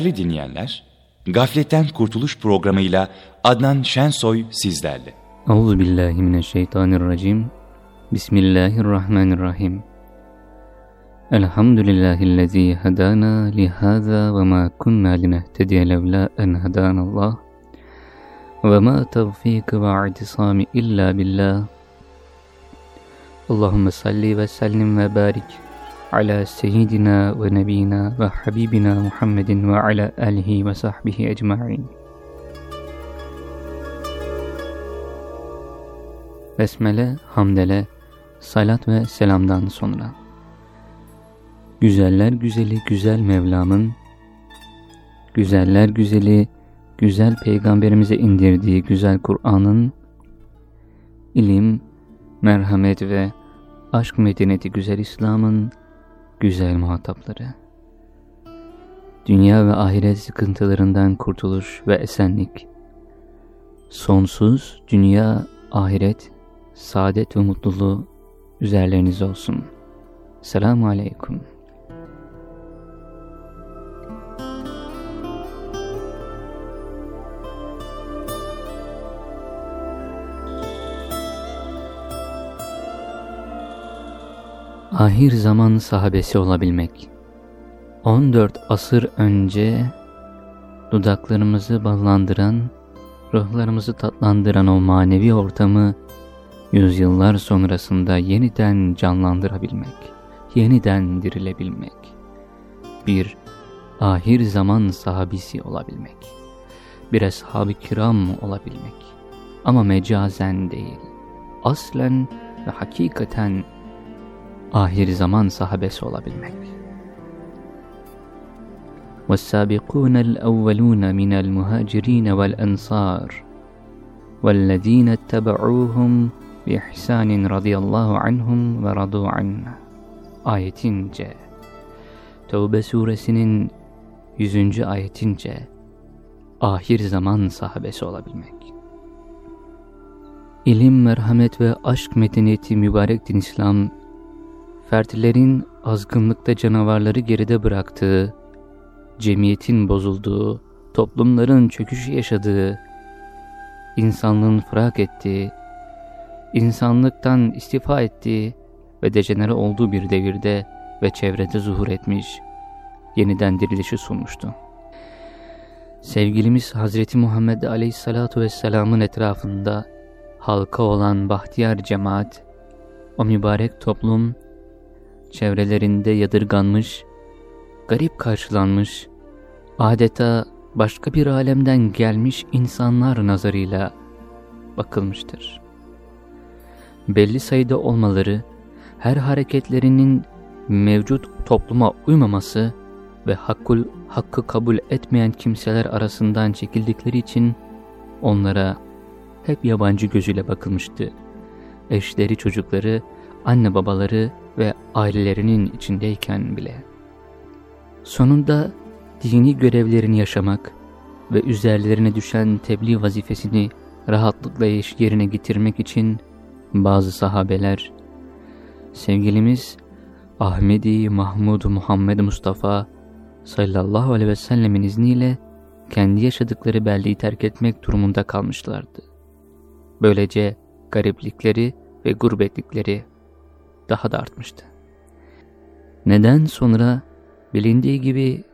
Değerli dinleyenler, Gafletten Kurtuluş programıyla Adnan Şensoy sizlerle. Euzubillahimineşşeytanirracim. Bismillahirrahmanirrahim. Elhamdülillahillezî hedâna lihâzâ ve mâ kunnâ linehtediye levlâ en hedânallah. Ve mâ tevfîkı ve i'tisâmi illâ billah. Allahümme salli ve sellim ve barik ala seyyidina ve nebina ve habibina Muhammedin ve ala alihi ve sahbihi ecma'in. Besmele, hamdele, salat ve selamdan sonra. Güzeller güzeli güzel Mevlam'ın, güzeller güzeli güzel peygamberimize indirdiği güzel Kur'an'ın, ilim, merhamet ve aşk medeniyeti güzel İslam'ın güzel muhatapları. Dünya ve ahiret sıkıntılarından kurtuluş ve esenlik. Sonsuz dünya, ahiret, saadet ve mutluluğu üzerleriniz olsun. Selamun Aleyküm. Ahir zaman sahabesi olabilmek. 14 asır önce dudaklarımızı ballandıran, ruhlarımızı tatlandıran o manevi ortamı yüzyıllar sonrasında yeniden canlandırabilmek, yeniden dirilebilmek. Bir ahir zaman sahabisi olabilmek. Bir ashab-ı kiram olabilmek. Ama mecazen değil, aslen ve hakikaten ahir zaman sahabesi olabilmek. وَالسَّابِقُونَ الْأَوَّلُونَ مِنَ الْمُهَاجِرِينَ وَالْأَنصَارِ وَالَّذ۪ينَ اتَّبَعُوهُمْ بِإِحْسَانٍ رَضِيَ اللّٰهُ عَنْهُمْ وَرَضُوا عَنْهُ Ayetince Tevbe suresinin 100. ayetince ahir zaman sahabesi olabilmek. İlim, merhamet ve aşk medeniyeti mübarek din İslam fertlerin azgınlıkta canavarları geride bıraktığı, cemiyetin bozulduğu, toplumların çöküşü yaşadığı, insanlığın fırak ettiği, insanlıktan istifa ettiği ve dejenere olduğu bir devirde ve çevrede zuhur etmiş, yeniden dirilişi sunmuştu. Sevgilimiz Hazreti Muhammed Aleyhissalatu Vesselam'ın etrafında halka olan bahtiyar cemaat, o mübarek toplum çevrelerinde yadırganmış, garip karşılanmış, adeta başka bir alemden gelmiş insanlar nazarıyla bakılmıştır. Belli sayıda olmaları, her hareketlerinin mevcut topluma uymaması ve hakkul, hakkı kabul etmeyen kimseler arasından çekildikleri için onlara hep yabancı gözüyle bakılmıştı. Eşleri, çocukları, anne babaları ve ailelerinin içindeyken bile. Sonunda dini görevlerini yaşamak ve üzerlerine düşen tebliğ vazifesini rahatlıkla yerine getirmek için bazı sahabeler, sevgilimiz Ahmedi Mahmud Muhammed Mustafa sallallahu aleyhi ve sellemin izniyle kendi yaşadıkları belleği terk etmek durumunda kalmışlardı. Böylece gariplikleri ve gurbetlikleri daha da artmıştı. Neden sonra bilindiği gibi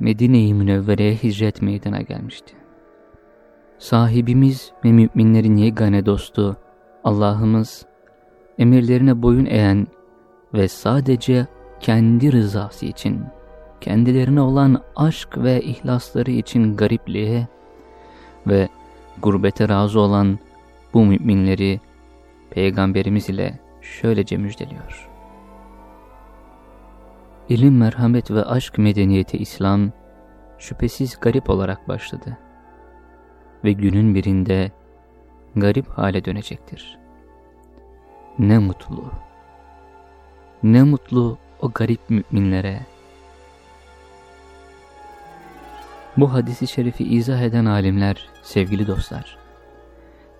Medine-i Münevvere'ye hicret meydana gelmişti. Sahibimiz ve müminlerin yegane dostu Allah'ımız emirlerine boyun eğen ve sadece kendi rızası için, kendilerine olan aşk ve ihlasları için garipliğe ve gurbete razı olan bu müminleri Peygamberimiz ile şöylece müjdeliyor. İlim, merhamet ve aşk medeniyeti İslam şüphesiz garip olarak başladı ve günün birinde garip hale dönecektir. Ne mutlu, ne mutlu o garip müminlere. Bu hadisi şerifi izah eden alimler, sevgili dostlar,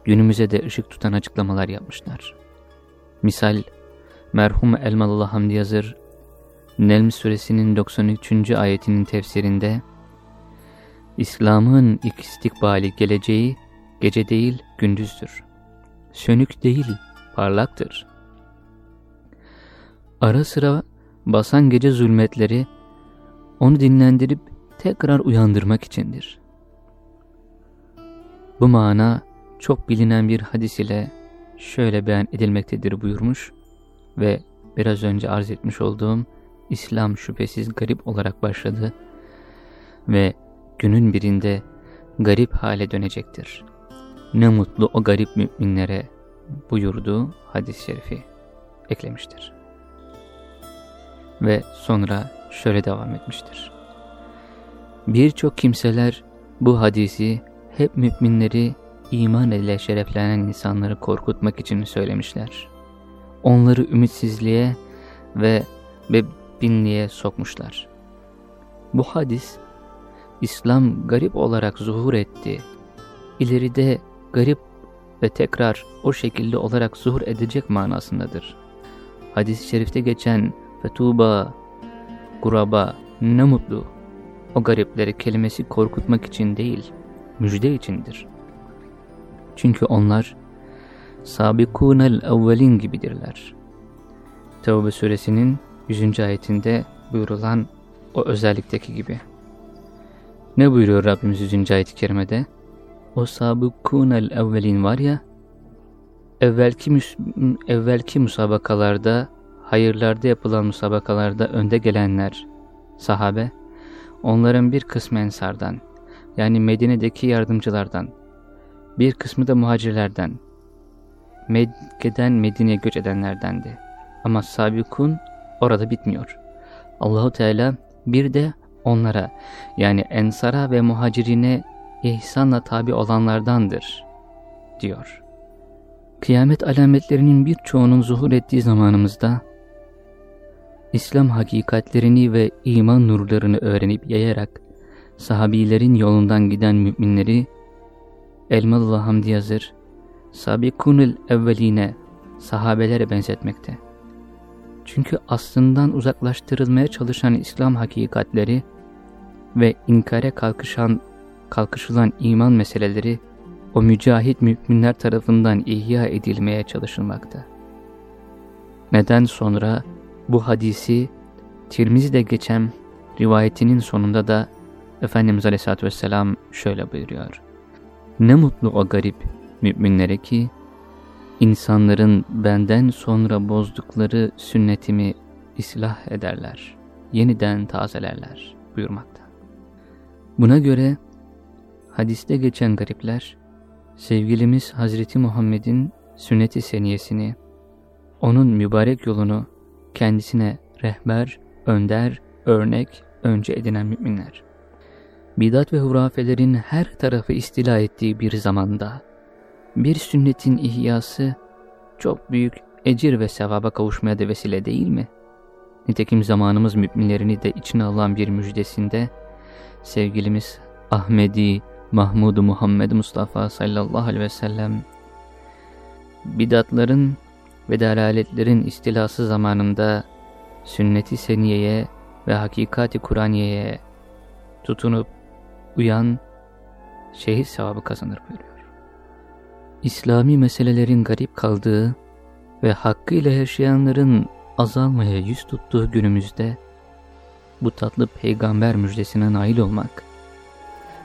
günümüze de ışık tutan açıklamalar yapmışlar. Misal, merhum Elmalılı Hamdi Yazır, Nelm suresinin 93. ayetinin tefsirinde, İslam'ın istikbali geleceği gece değil gündüzdür. Sönük değil parlaktır. Ara sıra basan gece zulmetleri onu dinlendirip tekrar uyandırmak içindir. Bu mana çok bilinen bir hadis ile şöyle beyan edilmektedir buyurmuş ve biraz önce arz etmiş olduğum İslam şüphesiz garip olarak başladı ve günün birinde garip hale dönecektir. Ne mutlu o garip müminlere buyurduğu hadis-i şerifi eklemiştir. Ve sonra şöyle devam etmiştir. Birçok kimseler bu hadisi hep müminleri iman ile şereflenen insanları korkutmak için söylemişler. Onları ümitsizliğe ve binliğe sokmuşlar. Bu hadis, İslam garip olarak zuhur etti. İleride garip ve tekrar o şekilde olarak zuhur edecek manasındadır. Hadis-i şerifte geçen fetuba, kuraba, ne mutlu. O garipleri kelimesi korkutmak için değil, müjde içindir. Çünkü onlar sabikunel evvelin gibidirler. Tevbe suresinin 100. ayetinde buyurulan o özellikteki gibi. Ne buyuruyor Rabbimiz 100. ayet-i kerimede? O sabikunel evvelin var ya, evvelki, evvelki musabakalarda, hayırlarda yapılan musabakalarda önde gelenler, sahabe, onların bir kısmı ensardan, yani Medine'deki yardımcılardan, bir kısmı da muhacirlerden, Mekke'den Medine'ye göç edenlerdendi. Ama sabikun orada bitmiyor. Allahu Teala bir de onlara yani ensara ve muhacirine ihsanla tabi olanlardandır diyor. Kıyamet alametlerinin birçoğunun zuhur ettiği zamanımızda İslam hakikatlerini ve iman nurlarını öğrenip yayarak sahabilerin yolundan giden müminleri Elmalı Hamdi Yazır, Sabikunul evveline sahabelere benzetmekte. Çünkü aslından uzaklaştırılmaya çalışan İslam hakikatleri ve inkare kalkışan, kalkışılan iman meseleleri o mücahit müminler tarafından ihya edilmeye çalışılmakta. Neden sonra bu hadisi Tirmizi'de geçen rivayetinin sonunda da Efendimiz Aleyhisselatü Vesselam şöyle buyuruyor. Ne mutlu o garip müminlere ki İnsanların benden sonra bozdukları sünnetimi islah ederler, yeniden tazelerler buyurmakta. Buna göre hadiste geçen garipler, sevgilimiz Hazreti Muhammed'in sünnet-i seniyesini, onun mübarek yolunu kendisine rehber, önder, örnek, önce edinen müminler. Bidat ve hurafelerin her tarafı istila ettiği bir zamanda, bir sünnetin ihyası çok büyük ecir ve sevaba kavuşmaya da vesile değil mi? Nitekim zamanımız müminlerini de içine alan bir müjdesinde sevgilimiz Ahmedi Mahmud Muhammed Mustafa sallallahu aleyhi ve sellem bidatların ve dalaletlerin istilası zamanında sünneti seniyeye ve hakikati Kur'aniye'ye tutunup uyan şehit sevabı kazanır buyuruyor. İslami meselelerin garip kaldığı ve hakkıyla yaşayanların azalmaya yüz tuttuğu günümüzde bu tatlı peygamber müjdesine nail olmak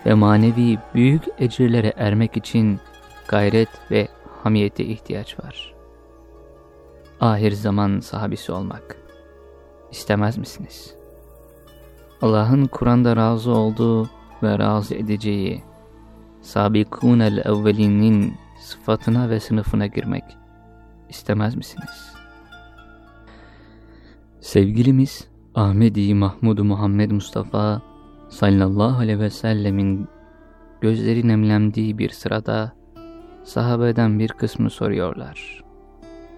ve manevi büyük ecirlere ermek için gayret ve hamiyete ihtiyaç var. Ahir zaman sahabisi olmak istemez misiniz? Allah'ın Kur'an'da razı olduğu ve razı edeceği Sabikûnel evvelinin sıfatına ve sınıfına girmek istemez misiniz? Sevgilimiz Ahmedi Mahmud Muhammed Mustafa sallallahu aleyhi ve sellemin gözleri nemlendiği bir sırada sahabeden bir kısmı soruyorlar.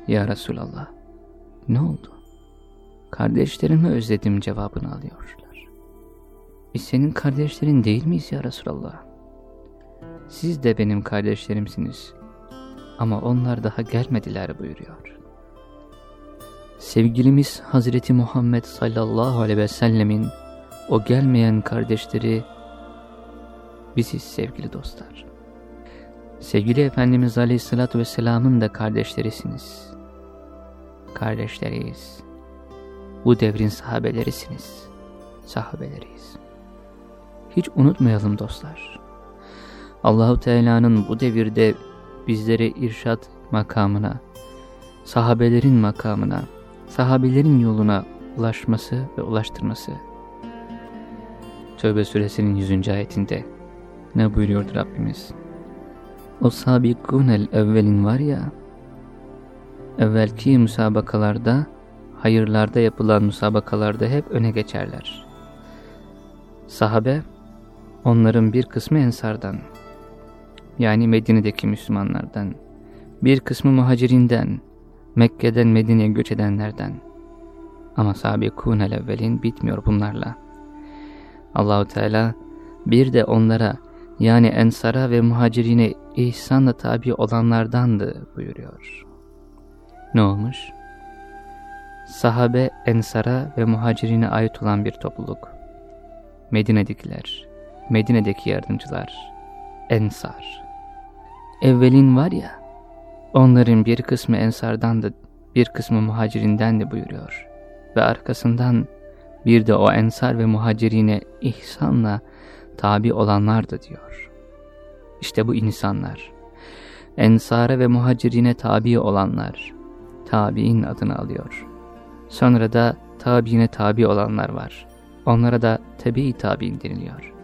Ya Resulallah ne oldu? Kardeşlerimi özledim cevabını alıyorlar. Biz senin kardeşlerin değil miyiz ya Resulallah? Siz de benim kardeşlerimsiniz. Ama onlar daha gelmediler buyuruyor. Sevgilimiz Hazreti Muhammed sallallahu aleyhi ve sellemin o gelmeyen kardeşleri biziz sevgili dostlar. Sevgili Efendimiz Aleyhisselatü Vesselam'ın da kardeşlerisiniz. Kardeşleriyiz. Bu devrin sahabelerisiniz. Sahabeleriyiz. Hiç unutmayalım dostlar. Allahu Teala'nın bu devirde bizleri irşat makamına, sahabelerin makamına, sahabelerin yoluna ulaşması ve ulaştırması. Tövbe suresinin 100. ayetinde ne buyuruyordu Rabbimiz? O sabikûnel evvelin var ya, evvelki müsabakalarda, hayırlarda yapılan müsabakalarda hep öne geçerler. Sahabe, onların bir kısmı ensardan, yani Medine'deki Müslümanlardan, bir kısmı muhacirinden, Mekke'den Medine'ye göç edenlerden. Ama sabikûnel evvelin bitmiyor bunlarla. Allahu Teala bir de onlara yani ensara ve muhacirine ihsanla tabi olanlardandı buyuruyor. Ne olmuş? Sahabe ensara ve muhacirine ait olan bir topluluk. Medine'dekiler, Medine'deki yardımcılar, ensar. Evvelin var ya, onların bir kısmı ensardandı, bir kısmı muhacirinden buyuruyor. Ve arkasından bir de o ensar ve muhacirine ihsanla tabi olanlardı diyor. İşte bu insanlar, ensara ve muhacirine tabi olanlar, tabi'in adını alıyor. Sonra da tabiine tabi olanlar var. Onlara da tabi tabi'in deniliyor.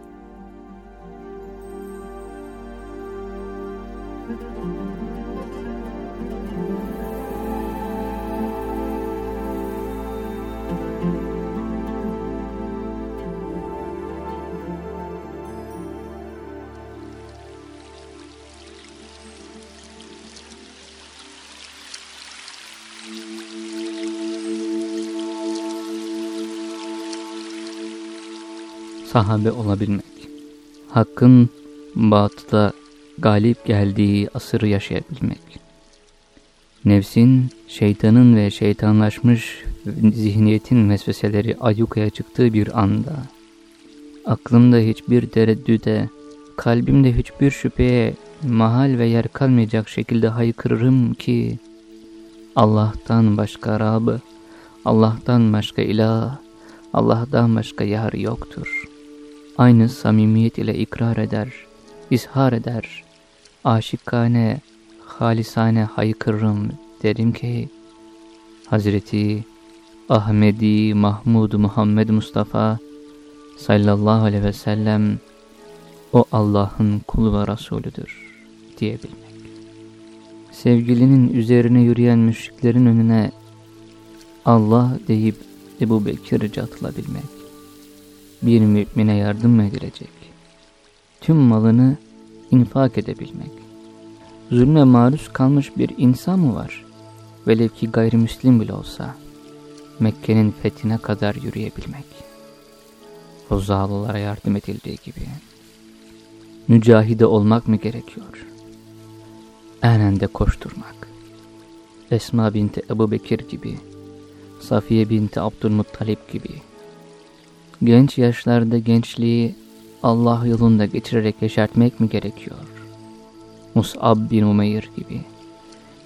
Sahabe olabilmek. Hakkın batıda galip geldiği asırı yaşayabilmek. Nefsin, şeytanın ve şeytanlaşmış zihniyetin vesveseleri ayyukaya çıktığı bir anda, aklımda hiçbir tereddüde, kalbimde hiçbir şüpheye mahal ve yer kalmayacak şekilde haykırırım ki, Allah'tan başka Rab'ı, Allah'tan başka ilah, Allah'tan başka yar yoktur aynı samimiyet ile ikrar eder, izhar eder. Aşıkkane, halisane haykırırım derim ki, Hazreti Ahmedi Mahmud Muhammed Mustafa sallallahu aleyhi ve sellem o Allah'ın kulu ve Resulüdür diyebilmek. Sevgilinin üzerine yürüyen müşriklerin önüne Allah deyip Ebu Bekir'ce atılabilmek bir mümine yardım edilecek? Tüm malını infak edebilmek. Zulme maruz kalmış bir insan mı var? Velev ki gayrimüslim bile olsa. Mekke'nin fethine kadar yürüyebilmek. O zalılara yardım edildiği gibi. Mücahide olmak mı gerekiyor? Enende koşturmak. Esma binti Ebu Bekir gibi. Safiye binti Abdülmuttalip gibi Genç yaşlarda gençliği Allah yolunda geçirerek yaşartmak mı gerekiyor? Mus'ab bin Umeyr gibi,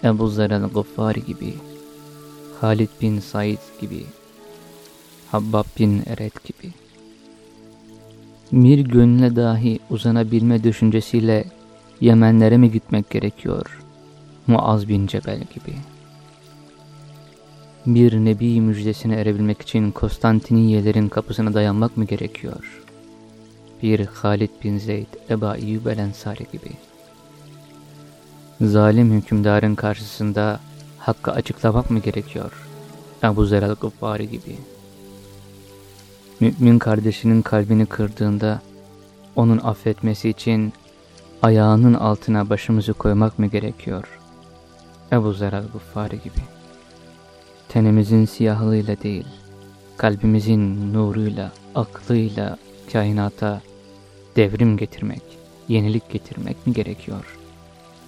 Ebu Zer el-Gıffari gibi, Halid bin Said gibi, Habbab bin Eret gibi. Bir gönle dahi uzanabilme düşüncesiyle Yemenlere mi gitmek gerekiyor? Muaz bin Cebel gibi.'' Bir nebi müjdesine erebilmek için Konstantiniyelerin kapısına dayanmak mı gerekiyor? Bir Halid bin Zeyd, Eba İyyub el Ensari gibi. Zalim hükümdarın karşısında hakkı açıklamak mı gerekiyor? Ebu Zer el gibi. Mümin kardeşinin kalbini kırdığında onun affetmesi için ayağının altına başımızı koymak mı gerekiyor? Ebu Zer el gibi. Tenimizin siyahlığıyla değil, kalbimizin nuruyla, aklıyla kainata devrim getirmek, yenilik getirmek mi gerekiyor?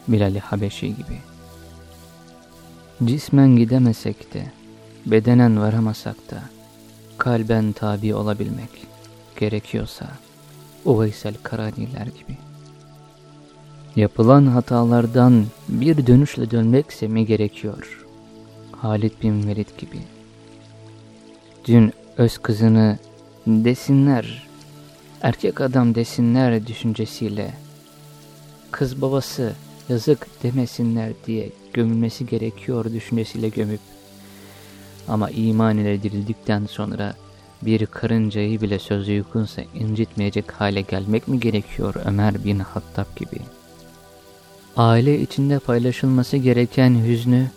Bilal-i Habeşi gibi. Cismen gidemesek de, bedenen varamasak da, kalben tabi olabilmek gerekiyorsa, Uveysel Karaniler gibi. Yapılan hatalardan bir dönüşle dönmekse mi gerekiyor? Halid bin Velid gibi. Dün öz kızını desinler, erkek adam desinler düşüncesiyle, kız babası yazık demesinler diye gömülmesi gerekiyor düşüncesiyle gömüp, ama iman ile dirildikten sonra bir karıncayı bile sözü yukunsa incitmeyecek hale gelmek mi gerekiyor Ömer bin Hattab gibi? Aile içinde paylaşılması gereken hüznü,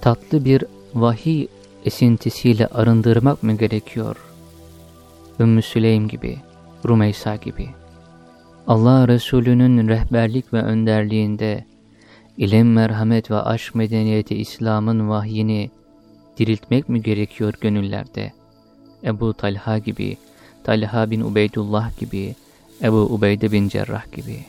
tatlı bir vahiy esintisiyle arındırmak mı gerekiyor? Ümmü Süleym gibi, Rumeysa gibi. Allah Resulü'nün rehberlik ve önderliğinde ilim, merhamet ve aşk medeniyeti İslam'ın vahyini diriltmek mi gerekiyor gönüllerde? Ebu Talha gibi, Talha bin Ubeydullah gibi, Ebu Ubeyde bin Cerrah gibi.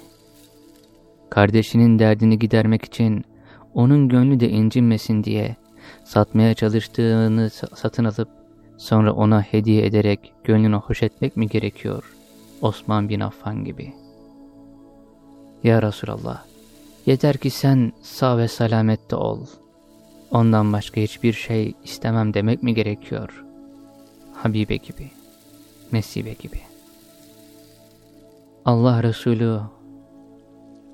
Kardeşinin derdini gidermek için, onun gönlü de incinmesin diye, satmaya çalıştığını satın alıp, sonra ona hediye ederek gönlünü hoş etmek mi gerekiyor? Osman bin Affan gibi. Ya Resulallah, yeter ki sen sağ ve salamette ol. Ondan başka hiçbir şey istemem demek mi gerekiyor? Habibe gibi, Mesibe gibi. Allah Resulü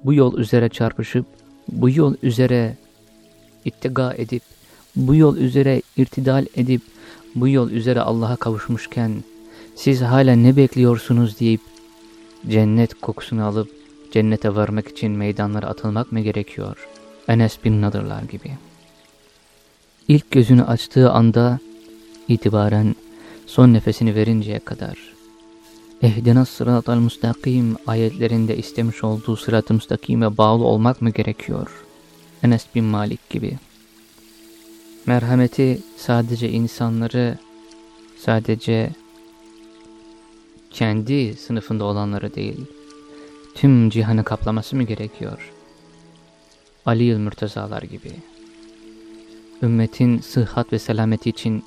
bu yol üzere çarpışıp, bu yol üzere ittiga edip, bu yol üzere irtidal edip, bu yol üzere Allah'a kavuşmuşken, siz hala ne bekliyorsunuz deyip, cennet kokusunu alıp, cennete varmak için meydanlara atılmak mı gerekiyor? Enes bin Nadırlar gibi. İlk gözünü açtığı anda itibaren son nefesini verinceye kadar Ehdina sıratal müstakim ayetlerinde istemiş olduğu sırat-ı müstakime bağlı olmak mı gerekiyor? Enes bin Malik gibi. Merhameti sadece insanları, sadece kendi sınıfında olanları değil, tüm cihanı kaplaması mı gerekiyor? Ali Mürtezalar gibi. Ümmetin sıhhat ve selameti için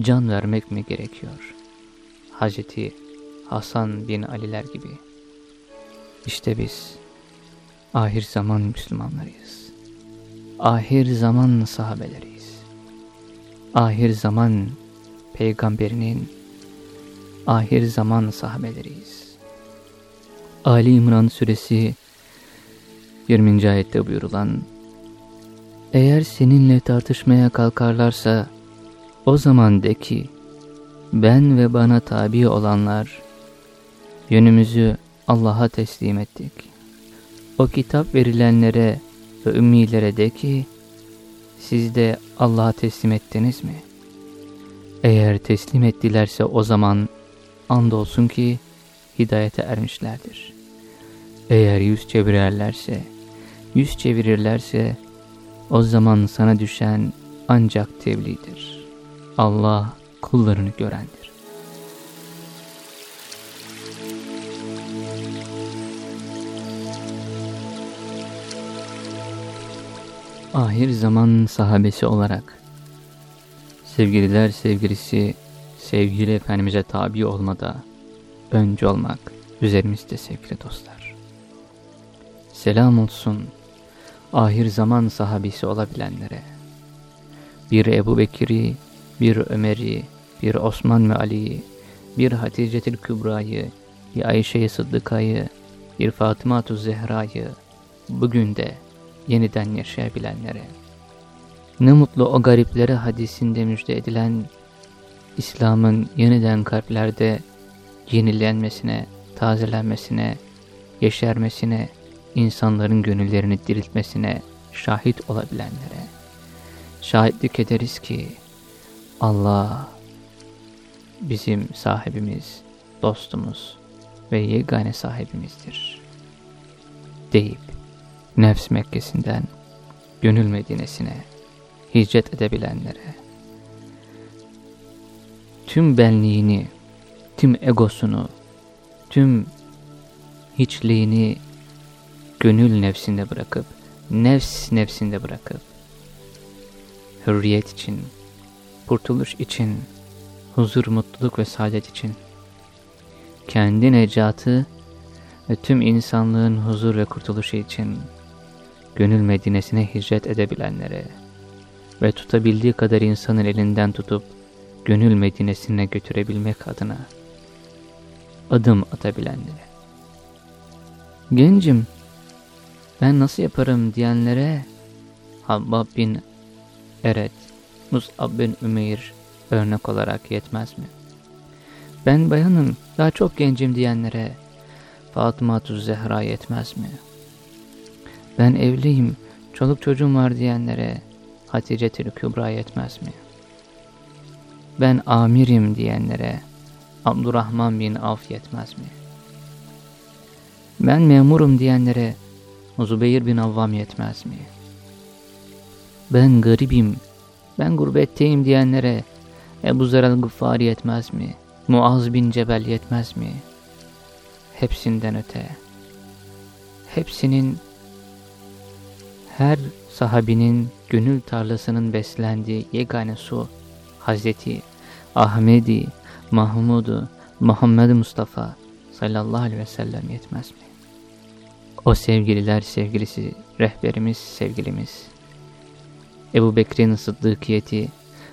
can vermek mi gerekiyor? Hazreti Hasan bin Aliler gibi. İşte biz ahir zaman Müslümanlarıyız. Ahir zaman sahabeleriyiz. Ahir zaman peygamberinin ahir zaman sahabeleriyiz. Ali İmran suresi 20. ayette buyurulan Eğer seninle tartışmaya kalkarlarsa o zaman de ki ben ve bana tabi olanlar yönümüzü Allah'a teslim ettik. O kitap verilenlere ve ümmilere de ki siz de Allah'a teslim ettiniz mi? Eğer teslim ettilerse o zaman andolsun ki hidayete ermişlerdir. Eğer yüz çevirirlerse, yüz çevirirlerse o zaman sana düşen ancak tebliğdir. Allah kullarını görendir. Ahir zaman sahabesi olarak sevgililer sevgilisi sevgili Efendimiz'e tabi olmada önce olmak üzerimizde sevgili dostlar. Selam olsun ahir zaman sahabesi olabilenlere. Bir Ebu Bekir'i, bir Ömer'i, bir Osman ve Ali'yi, bir Hatice'til Kübra'yı, bir Ayşe-i Sıddıka'yı, bir Fatıma-tu Zehra'yı bugün de yeniden yaşayabilenlere. Ne mutlu o gariplere hadisinde müjde edilen İslam'ın yeniden kalplerde yenilenmesine, tazelenmesine, yeşermesine, insanların gönüllerini diriltmesine şahit olabilenlere. Şahitlik ederiz ki Allah bizim sahibimiz, dostumuz ve yegane sahibimizdir. Deyip nefs Mekke'sinden gönül Medine'sine hicret edebilenlere tüm benliğini, tüm egosunu, tüm hiçliğini gönül nefsinde bırakıp, nefs nefsinde bırakıp, hürriyet için, kurtuluş için, huzur, mutluluk ve saadet için kendi necatı ve tüm insanlığın huzur ve kurtuluşu için gönül medinesine hicret edebilenlere ve tutabildiği kadar insanın elinden tutup gönül medinesine götürebilmek adına adım atabilenlere. Gencim, ben nasıl yaparım diyenlere Habbab bin Eret, Mus'ab bin Ümeyr örnek olarak yetmez mi? Ben bayanım, daha çok gencim diyenlere Fatıma Zehra yetmez mi? Ben evliyim, çoluk çocuğum var diyenlere Hatice Kübra yetmez mi? Ben amirim diyenlere Abdurrahman bin Avf yetmez mi? Ben memurum diyenlere Zubeyir bin Avvam yetmez mi? Ben garibim, ben gurbetteyim diyenlere Ebu Zer el-Gıffari yetmez mi? Muaz bin Cebel yetmez mi? Hepsinden öte. Hepsinin, her sahabinin gönül tarlasının beslendiği yegane su, Hazreti Ahmedi, Mahmud'u, Muhammed Mustafa sallallahu aleyhi ve sellem yetmez mi? O sevgililer sevgilisi, rehberimiz, sevgilimiz. Ebu Bekir'in sıddıkiyeti,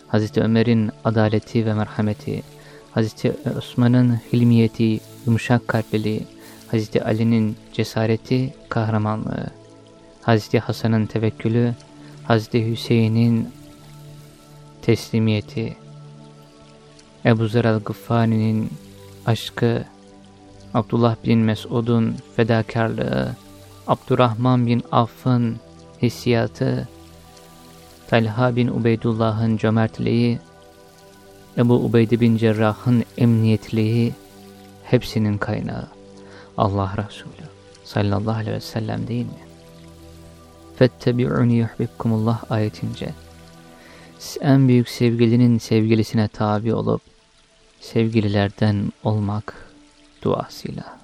Hazreti Ömer'in adaleti ve merhameti, Hazreti Osman'ın hilmiyeti, yumuşak kalpliliği, Hazreti Ali'nin cesareti, kahramanlığı, Hazreti Hasan'ın tevekkülü, Hazreti Hüseyin'in teslimiyeti, Ebu Zer el-Gıffani'nin aşkı, Abdullah bin Mesud'un fedakarlığı, Abdurrahman bin Aff'ın hissiyatı, Talha bin Ubeydullah'ın cömertliği, Ebu Ubeyde bin Cerrah'ın emniyetliği, hepsinin kaynağı Allah Resulü sallallahu aleyhi ve sellem değil mi? فَاتَّبِعُنِ يُحْبِبْكُمُ اللّٰهِ ayetince en büyük sevgilinin sevgilisine tabi olup sevgililerden olmak duasıyla.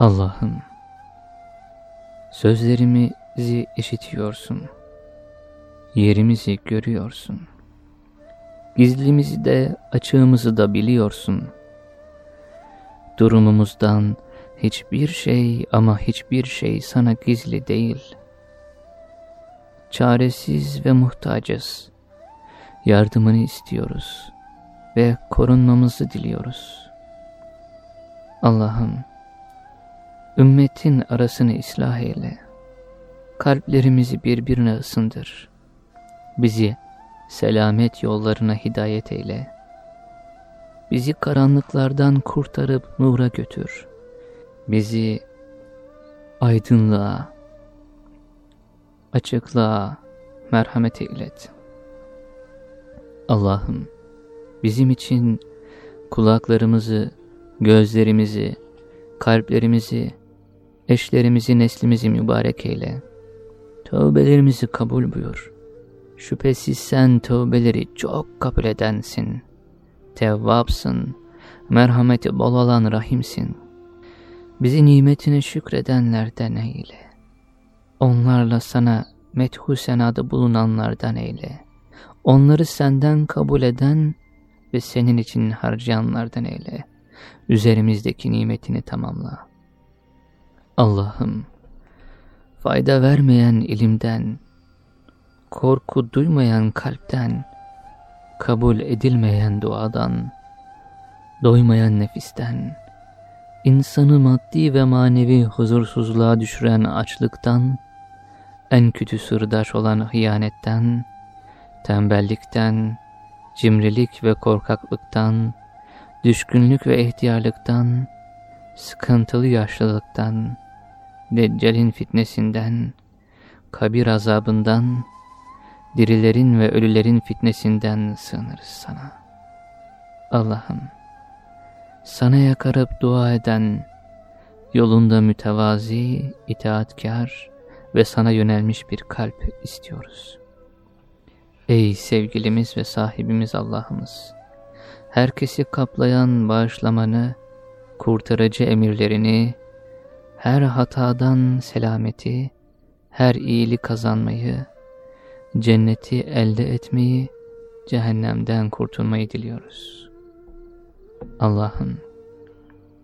Allah'ım, sözlerimizi işitiyorsun, yerimizi görüyorsun, gizlimizi de açığımızı da biliyorsun. Durumumuzdan hiçbir şey ama hiçbir şey sana gizli değil. Çaresiz ve muhtacız, yardımını istiyoruz ve korunmamızı diliyoruz. Allah'ım, Ümmetin arasını ıslah eyle. Kalplerimizi birbirine ısındır. Bizi selamet yollarına hidayet eyle. Bizi karanlıklardan kurtarıp nura götür. Bizi aydınlığa, açıklığa merhamet eylet. Allah'ım bizim için kulaklarımızı, gözlerimizi, kalplerimizi Eşlerimizi, neslimizi mübarek eyle. Tövbelerimizi kabul buyur. Şüphesiz sen tövbeleri çok kabul edensin. Tevvapsın, merhameti bol olan rahimsin. Bizi nimetine şükredenlerden eyle. Onlarla sana methu senada bulunanlardan eyle. Onları senden kabul eden ve senin için harcayanlardan eyle. Üzerimizdeki nimetini tamamla. Allah'ım, fayda vermeyen ilimden, korku duymayan kalpten, kabul edilmeyen duadan, doymayan nefisten, insanı maddi ve manevi huzursuzluğa düşüren açlıktan, en kötü sırdaş olan hıyanetten, tembellikten, cimrilik ve korkaklıktan, düşkünlük ve ihtiyarlıktan, sıkıntılı yaşlılıktan, Deccal'in fitnesinden, kabir azabından, dirilerin ve ölülerin fitnesinden sığınırız sana. Allah'ım, sana yakarıp dua eden, yolunda mütevazi, itaatkar ve sana yönelmiş bir kalp istiyoruz. Ey sevgilimiz ve sahibimiz Allah'ımız! Herkesi kaplayan bağışlamanı, kurtarıcı emirlerini, her hatadan selameti, her iyilik kazanmayı, cenneti elde etmeyi, cehennemden kurtulmayı diliyoruz. Allah'ım,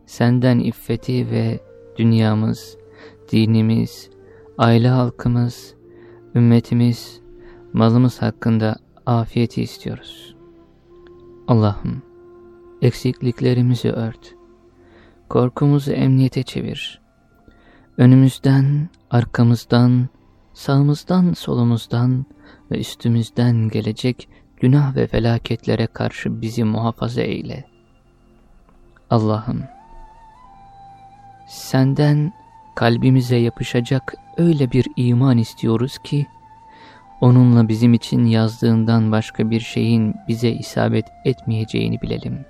senden iffeti ve dünyamız, dinimiz, aile halkımız, ümmetimiz, malımız hakkında afiyeti istiyoruz. Allah'ım, eksikliklerimizi ört, korkumuzu emniyete çevir, önümüzden, arkamızdan, sağımızdan, solumuzdan ve üstümüzden gelecek günah ve felaketlere karşı bizi muhafaza eyle. Allah'ım, senden kalbimize yapışacak öyle bir iman istiyoruz ki, onunla bizim için yazdığından başka bir şeyin bize isabet etmeyeceğini bilelim.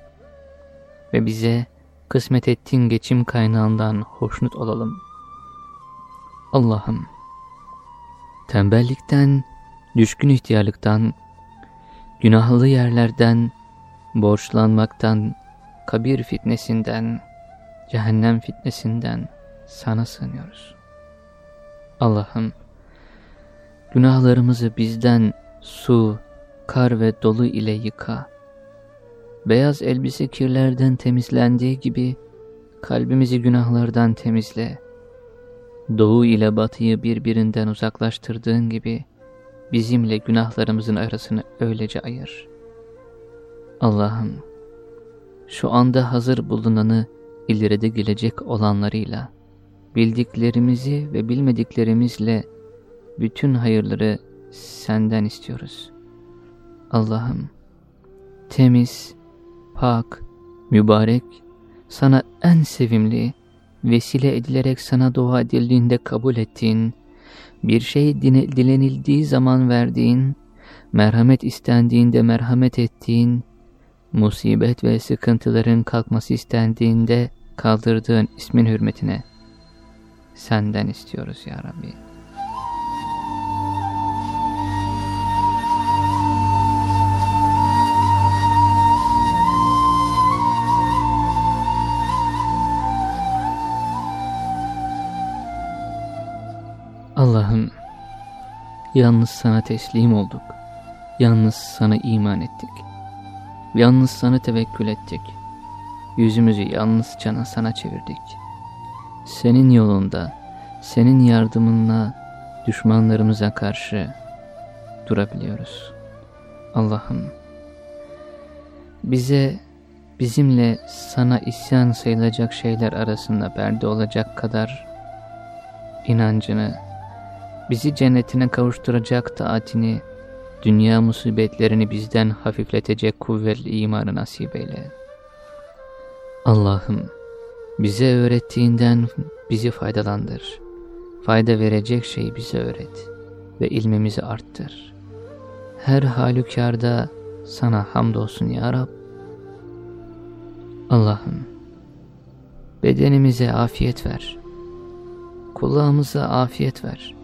Ve bize kısmet ettiğin geçim kaynağından hoşnut olalım. Allah'ım, tembellikten, düşkün ihtiyarlıktan, günahlı yerlerden, borçlanmaktan, kabir fitnesinden, cehennem fitnesinden sana sığınıyoruz. Allah'ım, günahlarımızı bizden su, kar ve dolu ile yıka. Beyaz elbise kirlerden temizlendiği gibi kalbimizi günahlardan temizle. Doğu ile batıyı birbirinden uzaklaştırdığın gibi bizimle günahlarımızın arasını öylece ayır. Allah'ım, şu anda hazır bulunanı ileride gelecek olanlarıyla, bildiklerimizi ve bilmediklerimizle bütün hayırları senden istiyoruz. Allah'ım, temiz, pak, mübarek, sana en sevimli, vesile edilerek sana dua edildiğinde kabul ettiğin, bir şey dilenildiği zaman verdiğin, merhamet istendiğinde merhamet ettiğin, musibet ve sıkıntıların kalkması istendiğinde kaldırdığın ismin hürmetine senden istiyoruz ya Rabbi. Allah'ım, yalnız sana teslim olduk, yalnız sana iman ettik, yalnız sana tevekkül ettik, yüzümüzü yalnız cana sana çevirdik. Senin yolunda, senin yardımınla düşmanlarımıza karşı durabiliyoruz. Allah'ım, bize bizimle sana isyan sayılacak şeyler arasında perde olacak kadar inancını, bizi cennetine kavuşturacak taatini, dünya musibetlerini bizden hafifletecek kuvvetli imanı nasip eyle. Allah'ım, bize öğrettiğinden bizi faydalandır. Fayda verecek şeyi bize öğret ve ilmimizi arttır. Her halükarda sana hamdolsun ya Rab. Allah'ım, bedenimize afiyet ver. Kulağımıza afiyet ver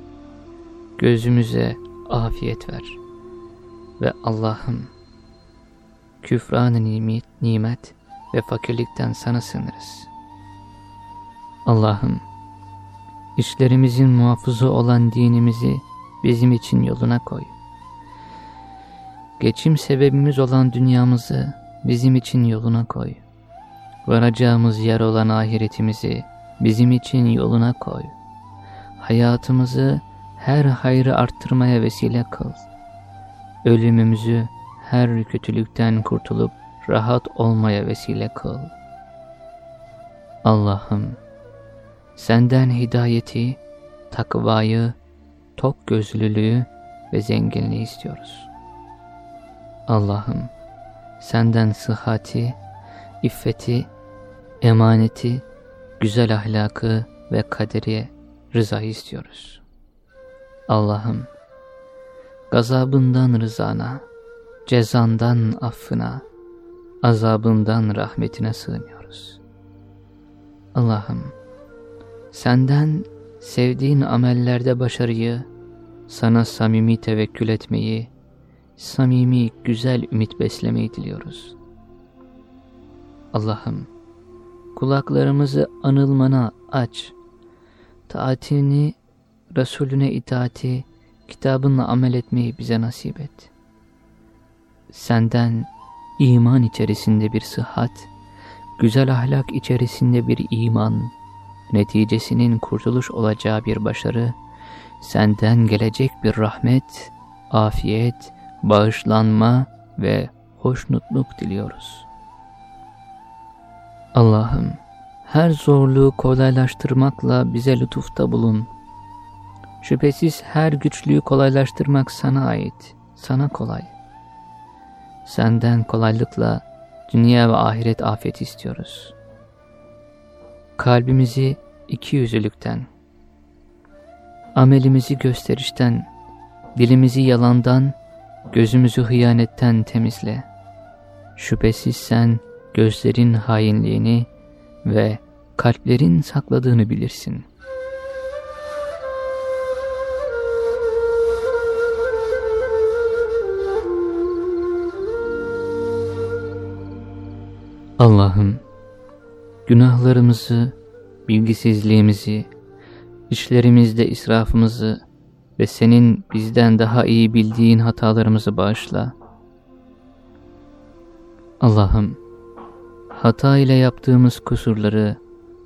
gözümüze afiyet ver. Ve Allah'ım küfran-ı nimet, nimet ve fakirlikten sana sınırız. Allah'ım işlerimizin muhafızı olan dinimizi bizim için yoluna koy. Geçim sebebimiz olan dünyamızı bizim için yoluna koy. Varacağımız yer olan ahiretimizi bizim için yoluna koy. Hayatımızı her hayrı arttırmaya vesile kıl. Ölümümüzü her kötülükten kurtulup rahat olmaya vesile kıl. Allah'ım, senden hidayeti, takvayı, tok gözlülüğü ve zenginliği istiyoruz. Allah'ım, senden sıhhati, iffeti, emaneti, güzel ahlakı ve kaderi rızayı istiyoruz. Allah'ım, gazabından rızana, cezandan affına, azabından rahmetine sığınıyoruz. Allah'ım, senden sevdiğin amellerde başarıyı, sana samimi tevekkül etmeyi, samimi güzel ümit beslemeyi diliyoruz. Allah'ım, kulaklarımızı anılmana aç, taatini, Resulüne itaati, kitabınla amel etmeyi bize nasip et. Senden iman içerisinde bir sıhhat, güzel ahlak içerisinde bir iman, neticesinin kurtuluş olacağı bir başarı, senden gelecek bir rahmet, afiyet, bağışlanma ve hoşnutluk diliyoruz. Allah'ım, her zorluğu kolaylaştırmakla bize lütufta bulun. Şüphesiz her güçlüğü kolaylaştırmak sana ait, sana kolay. Senden kolaylıkla dünya ve ahiret afeti istiyoruz. Kalbimizi iki yüzlülükten, amelimizi gösterişten, dilimizi yalandan, gözümüzü hıyanetten temizle. Şüphesiz sen gözlerin hainliğini ve kalplerin sakladığını bilirsin. Allah'ım, günahlarımızı, bilgisizliğimizi, işlerimizde israfımızı ve senin bizden daha iyi bildiğin hatalarımızı bağışla. Allah'ım, hata ile yaptığımız kusurları,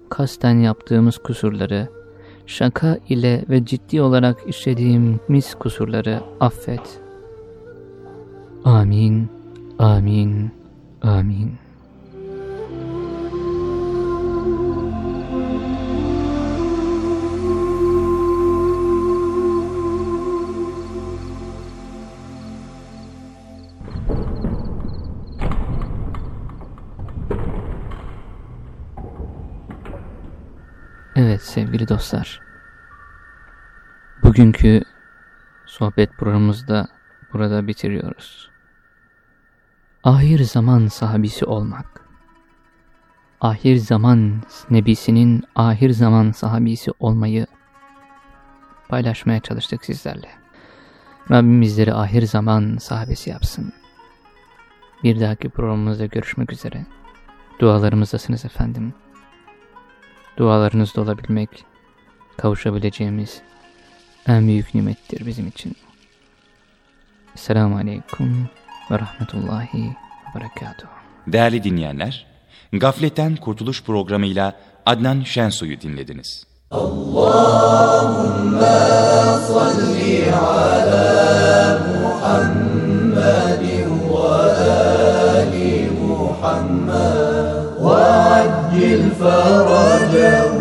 kasten yaptığımız kusurları, şaka ile ve ciddi olarak işlediğimiz kusurları affet. Amin, amin, amin. Evet sevgili dostlar. Bugünkü sohbet programımızda burada bitiriyoruz. Ahir zaman sahabisi olmak. Ahir zaman nebisinin ahir zaman sahabisi olmayı paylaşmaya çalıştık sizlerle. Rabbim bizleri ahir zaman sahabesi yapsın. Bir dahaki programımızda görüşmek üzere. Dualarımızdasınız efendim dualarınızda olabilmek, kavuşabileceğimiz en büyük nimettir bizim için. Selamun Aleyküm ve Rahmetullahi ve Berekatuhu. Değerli dinleyenler, Gafletten Kurtuluş programıyla Adnan Şensoy'u dinlediniz. Allahümme salli ala Muhammed. الفرج.